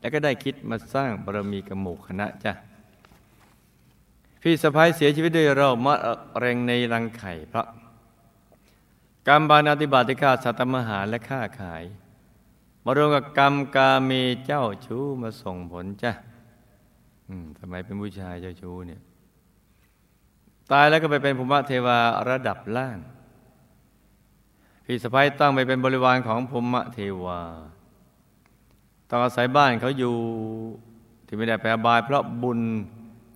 [SPEAKER 2] แล้วก็ได้คิดมาสร้างบารมีกับหมู่คณะจ้ะ พี่สะพ้ายเสียชีวิตด้วยโรคมะเร็งในรังไข่เพราะกรรมบานาติบาติฆ่าสัตว์มหาและฆ่าขาย มารวมกับกรรมกาเมเจ้าชู้มาส่งผลจ้ะอืมทำไมเป็นผู้ชายเจ้าชู้เนี่ย ตายแล้วก็ไปเป็นภูมิเทวาระดับล่าง พี่สะพ้ายตั้งไปเป็นบริวารของภูมิเทวาต้องอาศัยบ้านเขาอยู่ที่ไม่ได้ไปอบายเพราะบุญ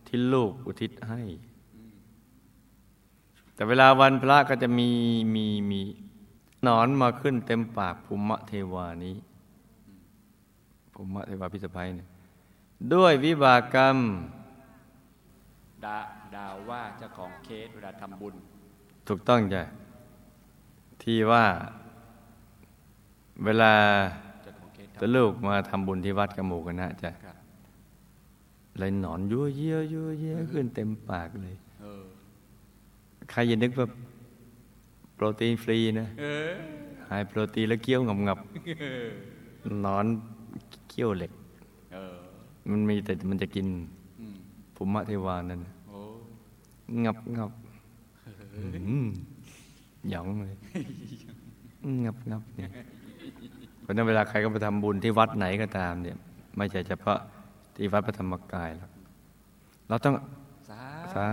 [SPEAKER 2] ที่ลูกอุทิศให้ แต่เวลาวันพระก็จะมีมีมีหนอนมาขึ้นเต็มปากภูมิเทวานี้ภูมิเทวาพิสภัยเนี่ยด้วยวิบากกรรม
[SPEAKER 3] ดาดาวว่าเจ้าของเคสเวลาทำบุญ
[SPEAKER 2] ถูกต้องจ้ะที่ว่าเวลา
[SPEAKER 3] เจ้าของเคส
[SPEAKER 2] ตัวลูกมาทำบุญที่วัดกระหมูกันนะจ้ะ
[SPEAKER 3] ครับ
[SPEAKER 2] เลยหนอนยั่วเยี่ยยั่วเยี่ยขึ้นเต็มปากเลย
[SPEAKER 3] เออ
[SPEAKER 2] ใครจะนึกว่าโปรตีนฟรีนะ
[SPEAKER 3] เออ
[SPEAKER 2] หายโปรตีนแล้วเคี้ยวงับงับ
[SPEAKER 3] เออ
[SPEAKER 2] ๆหนอนเคี้ยวเหล็ก
[SPEAKER 3] เออ
[SPEAKER 2] มันมีแต่มันจะกิน
[SPEAKER 3] อืม
[SPEAKER 2] ภูมิเทวานั่นน่ะ
[SPEAKER 3] โอ้
[SPEAKER 2] งับงับอืมหยองเลยงับงับเนี่ยเพราะฉะนั้นเวลาใครก็ไปทำบุญที่วัดไหนก็ตามเนี่ย ไม่ใช่เฉพาะ ที่วัดพระธรรมกายหรอกเราต้อง
[SPEAKER 3] สา
[SPEAKER 2] สา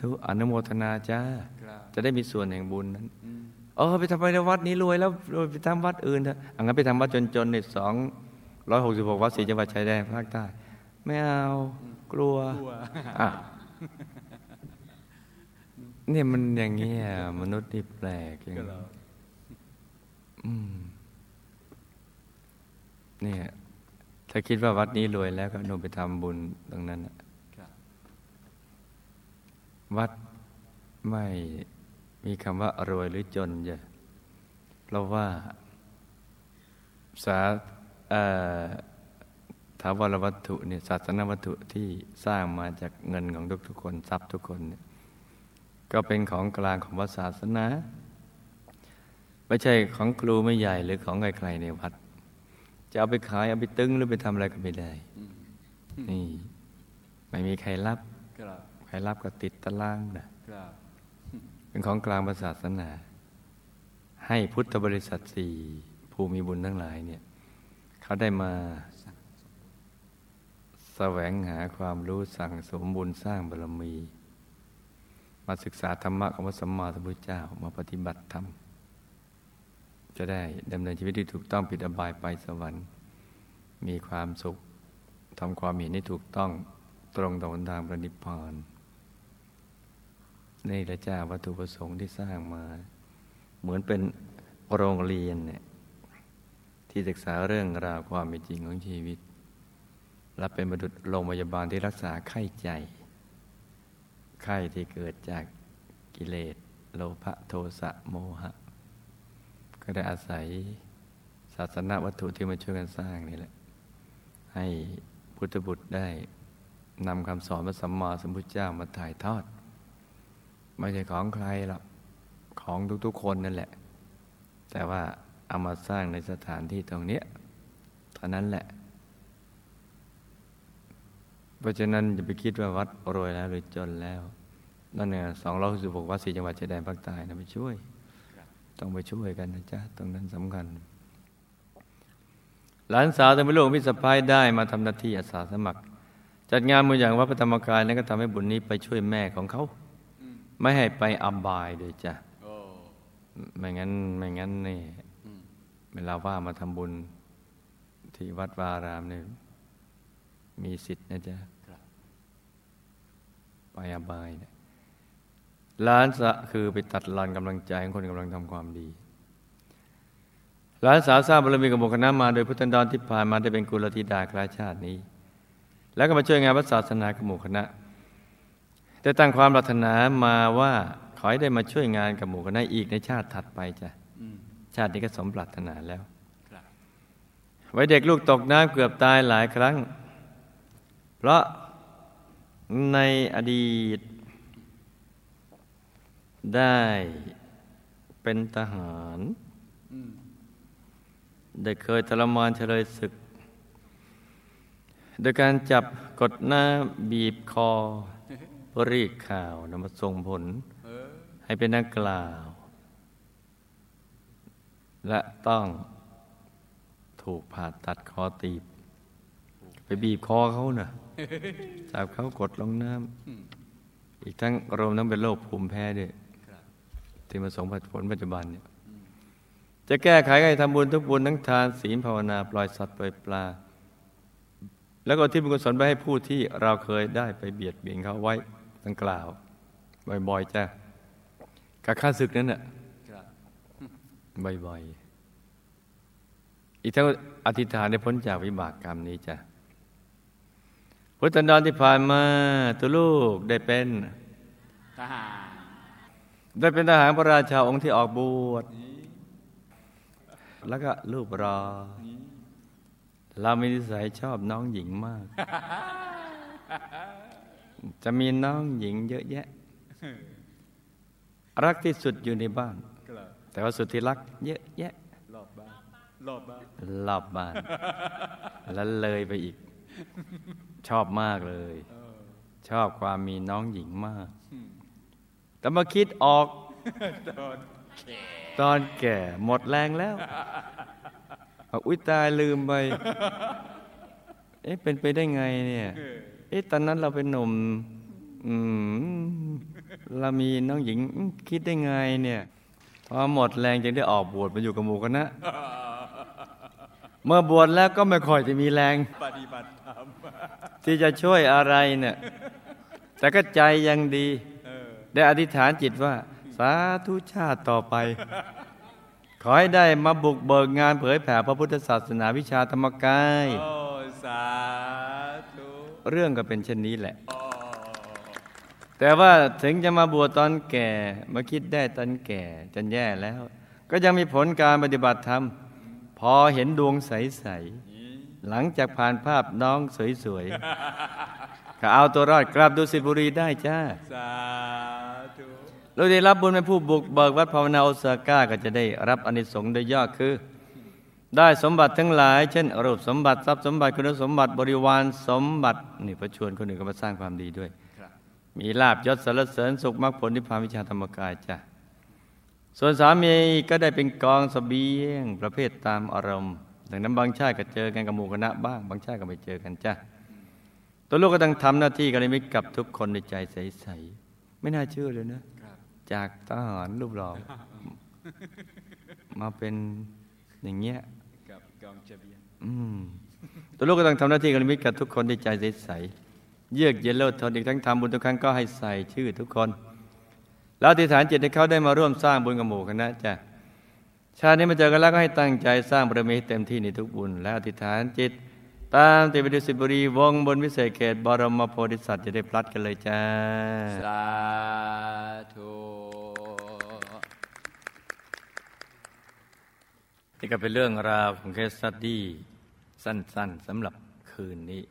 [SPEAKER 2] ธุอนุโมทนาจ้า
[SPEAKER 3] ครับ
[SPEAKER 2] จะได้มีส่วนแห่งบุญนั้น
[SPEAKER 3] อืม
[SPEAKER 2] เออไปทำไปในวัดนี้รวยแล้วรวยไปทำวัดอื่นเถอะอังั้นไปทำวัดจนๆในสองร้อยหกสิบหกวัดสี่จังหวัดชายแดนภาคใต้ไม่เอากลัว
[SPEAKER 3] กลัว
[SPEAKER 2] อะเนี่ยมันอย่างเงี้ยมนุษย์นี่แปลกอย่าง
[SPEAKER 3] ก็เหรอ
[SPEAKER 2] อืมเนี่ย ถ้าคิดว่าวัดนี้รวยแล้วก็โนมไปทำบุญตรงนั้นนะวัดไม่มีคำว่ารวยหรือจนจ้ะเพราะว่าสาถาวรวัตถุเนี่ยศาสนวัตถุที่สร้างมาจากเงินของทุกๆคนทรัพย์ทุกคนเนี่ยก็เป็นของกลางของวัดศาสนา ไม่ใช่ของครูไม่ใหญ่หรือของใครๆในวัด จะเอาไปขายเอาไปตึงหรือไปทำอะไรก็ไม่ได้
[SPEAKER 3] อืม
[SPEAKER 2] นี่ ไม่มีใครรับ
[SPEAKER 3] ครับ
[SPEAKER 2] ใครรับก็ติดตารางนะ
[SPEAKER 3] ครับ
[SPEAKER 2] เป็นของกลางประศาสนา ให้พุทธบริษัทสี่ผู้มีบุญทั้งหลายเนี่ย เขาได้มาแสวงหาความรู้สั่งสมบุญสร้างบารมี มาศึกษาธรรมะของพระสัมมาสัมพุทธเจ้ามาปฏิบัติธรรม จะได้ดำเนินชีวิตที่ถูกต้องปิดอบายไปสวรรค์ มีความสุขทำความเห็นที่ถูกต้องตรงต่อหนทางพระนิพพานนี่แหละจ้าวัตถุประสงค์ที่สร้างมา เหมือนเป็นโรงเรียนเนี่ยที่ศึกษาเรื่องราวความเป็นจริงของชีวิต และเป็นบรรดุโรงพยาบาลที่รักษาไข้ใจ ไข้ที่เกิดจากกิเลส โลภะโทสะโมหะ ก็ได้อาศัยศาสนาวัตถุที่มาช่วยกันสร้างนี่แหละ ให้พุทธบุตรได้นำคำสอนพระสัมมาสัมพุทธเจ้ามาถ่ายทอด ไม่ใช่ของใครหรอกของทุกๆคนนั่นแหละ แต่ว่าเอามาสร้างในสถานที่ตรงเนี้ยเท่านั้นแหละ เพราะฉะนั้นอย่าไปคิดว่าวัดรวยแล้วหรือจนแล้วนั่นเนี่ยสองร้อยสิบหกวัดสี่จังหวัดชายแดนภาคใต้นะไปช่วย ต้องไปช่วยกันนะจ๊ะ ตรงนั้นสำคัญ หลานสาวทำให้ลูกมิตรสะพ้ายได้มาทำหน้าที่อาสาสมัคร จัดงานมืออย่างวัดพระธรรมกายนั้นก็ทำให้บุญนี้ไปช่วยแม่ของเขา
[SPEAKER 3] อืม
[SPEAKER 2] ไม่ให้ไปอับายเลยจ้ะ
[SPEAKER 3] โอ้
[SPEAKER 2] ไม่งั้นไม่งั้นนี่
[SPEAKER 3] อืม
[SPEAKER 2] เวลาว่ามาทำบุญที่วัดวารามเนี่ยมีสิทธิ์นะจ๊ะ
[SPEAKER 3] ครับ
[SPEAKER 2] ไปอบายเนี่ย ล้านสะคือไปตัดรอนกำลังใจของคนกำลังทำความดีหลานสาวสร้างบารมีกับหมู่คณะมาโดยพุทธันดรที่ผ่านมาได้เป็นกุลธิดาคราชาตินี้ แล้วก็มาช่วยงานพระศาสนากับหมู่คณะได้ตั้งความปรารถนามาว่าขอให้ได้มาช่วยงานกับหมู่คณะอีกในชาติถัดไปจ้ะชาตินี้ก็สมปรารถนาแล้วไว้เด็กลูกตกน้ำเกือบตายหลายครั้ง เพราะในอดีต ได้เป็นทหาร
[SPEAKER 3] อืม
[SPEAKER 2] ได้เคยทรมานเฉลยศึก โดยการจับกดหน้าบีบคอเพื่อรีดข่าวนำมาส่งผล
[SPEAKER 3] เออ
[SPEAKER 2] ให้เป็นนักกล่าว และต้องถูกผ่าตัดคอตีบ ไปบีบคอเขาน่ะจับเขากดลงน้
[SPEAKER 3] อืมำ
[SPEAKER 2] อีกทั้งรวมทั้งเป็นโรคภูมิแพ้ด้วย
[SPEAKER 3] ครับ
[SPEAKER 2] ที่มาส่งผลปัจจุบันเนี่ยจะแก้ไขให้ทำบุญทุกบุญทั้งทานศีลภาวนาปล่อยสัตว์ปล่อยปลา แล้วก็ที่บุญกุศลไปให้ผู้ที่เราเคยได้ไปเบียดเบียนเขาไว้ดังกล่าว บ่อยๆจ้ะกับข้าศึกนั้นน่ะ
[SPEAKER 3] บ
[SPEAKER 2] บ่อยๆอีกทั้งอธิษฐานได้พ้นจากวิบากกรรมนี้จ้ะพุทธันดรที่ผ่านมาตัวลูกได้เป็น
[SPEAKER 3] ทหาร
[SPEAKER 2] ได้เป็นทหารพระราชาองค์ที่ออกบวชแล้วก็รูปรอ เรามีนิสัยชอบน้องหญิงมาก จะมีน้องหญิงเยอะแยะ รักที่สุดอยู่ในบ้าน แต่ว่าสุดที่รักเยอะแยะ
[SPEAKER 3] รอบบ้านรอบบ้าน
[SPEAKER 2] รอบบ้าน แล้วเลยไปอีก ชอบมากเลย ชอบความมีน้องหญิงมาก แต่มาคิดออก
[SPEAKER 3] โดน
[SPEAKER 2] ตอนแก่หมดแรงแล้วบอกอุ้ยตายลืมไป เอ๊ะเป็นไปได้ไงเนี่ย
[SPEAKER 3] เออ
[SPEAKER 2] เอ๊ะตอนนั้นเราเป็นหนุ่ม อืมเรามีน้องหญิงอืมคิดได้ไงเนี่ย พอหมดแรงจึงได้ออกบวชมาอยู่กับหมู่คณะเมื่อบวชแล้วก็ไม่ค่อยจะมีแรง
[SPEAKER 3] ปฏิบัติธรรม
[SPEAKER 2] ที่จะช่วยอะไรเนี่ย แต่ก็ใจยังดี
[SPEAKER 3] เออ
[SPEAKER 2] ได้อธิษฐานจิตว่า สาธุชาติต่อไป ขอให้ได้มาบุกเบิกงานเผยแผ่พระพุทธศาสนาวิชาธรรมกาย
[SPEAKER 3] โอ้สาธุ
[SPEAKER 2] เรื่องก็เป็นเช่นนี้แหละ แต่ว่าถึงจะมาบวชตอนแก่ มาคิดได้ตอนแก่จนแย่แล้ว ก็ยังมีผลการปฏิบัติธรรม พอเห็นดวงใส ๆ หลังจากผ่านภาพน้องสวย ๆ ก็เอาตัวรอดกลับดุสิตบุรีได้จ้า
[SPEAKER 3] สาธุ
[SPEAKER 2] เราได้รับบุญเป็นผู้บุกเบิกวัดภาวนาโอซาก้าก็จะได้รับอานิสงส์โดยย่อคือ ได้สมบัติทั้งหลาย เช่น รูปสมบัติทรัพย์สมบัติคุณสมบัติบริวารสมบัตินี่ประชวนคนอื่นก็มาสร้างความดีด้วย
[SPEAKER 3] ครับ
[SPEAKER 2] มีลาบยศสรรเสริญสุขมรรคผลนิพพานวิชาธรรมกายจ้ะส่วนสามีก็ได้เป็นกองสเสบียงประเภทตามอารมณ์ดังนั้นบางชาติก็เจอกันกับหมู่คณะบ้าง บางชาติก็ไม่เจอกันจ้ะตัวลูกก็ต้องทำหน้าที่กันในมิตรกับทุกคนในใจใสๆไม่น่าเชื่อเลยนะ
[SPEAKER 3] ครับ
[SPEAKER 2] จากทหารรูปหล่อมาเป็นอย่างเงี้ย
[SPEAKER 3] กับกองเฉบียน
[SPEAKER 2] อืมตัวลูกก็ต้องทำหน้าที่กันมิตรกับทุกคนด้วยใจใสๆเยือกเย็นเลิศทนอีกทั้งทำบุญทุกครั้งก็ให้ใส่ชื่อทุกคน แล้วอธิษฐานจิตให้เขาได้มาร่วมสร้างบุญกับหมู่คณะจ้ะชาตินี้มาเจอกันแล้วก็ให้ตั้งใจสร้างบารมีให้เต็มที่ในทุกบุญ แล้วอธิษฐานจิต ตามติปดูสิบุรีวงบนวิเศษเขตบรมโพธิสัตว์จะได้พลัดกันเลยจ้า
[SPEAKER 3] สาธุ
[SPEAKER 2] นี่ก็เป็นเรื่องราวของเคสสตดี้สั้นๆสำหรับคืนนี้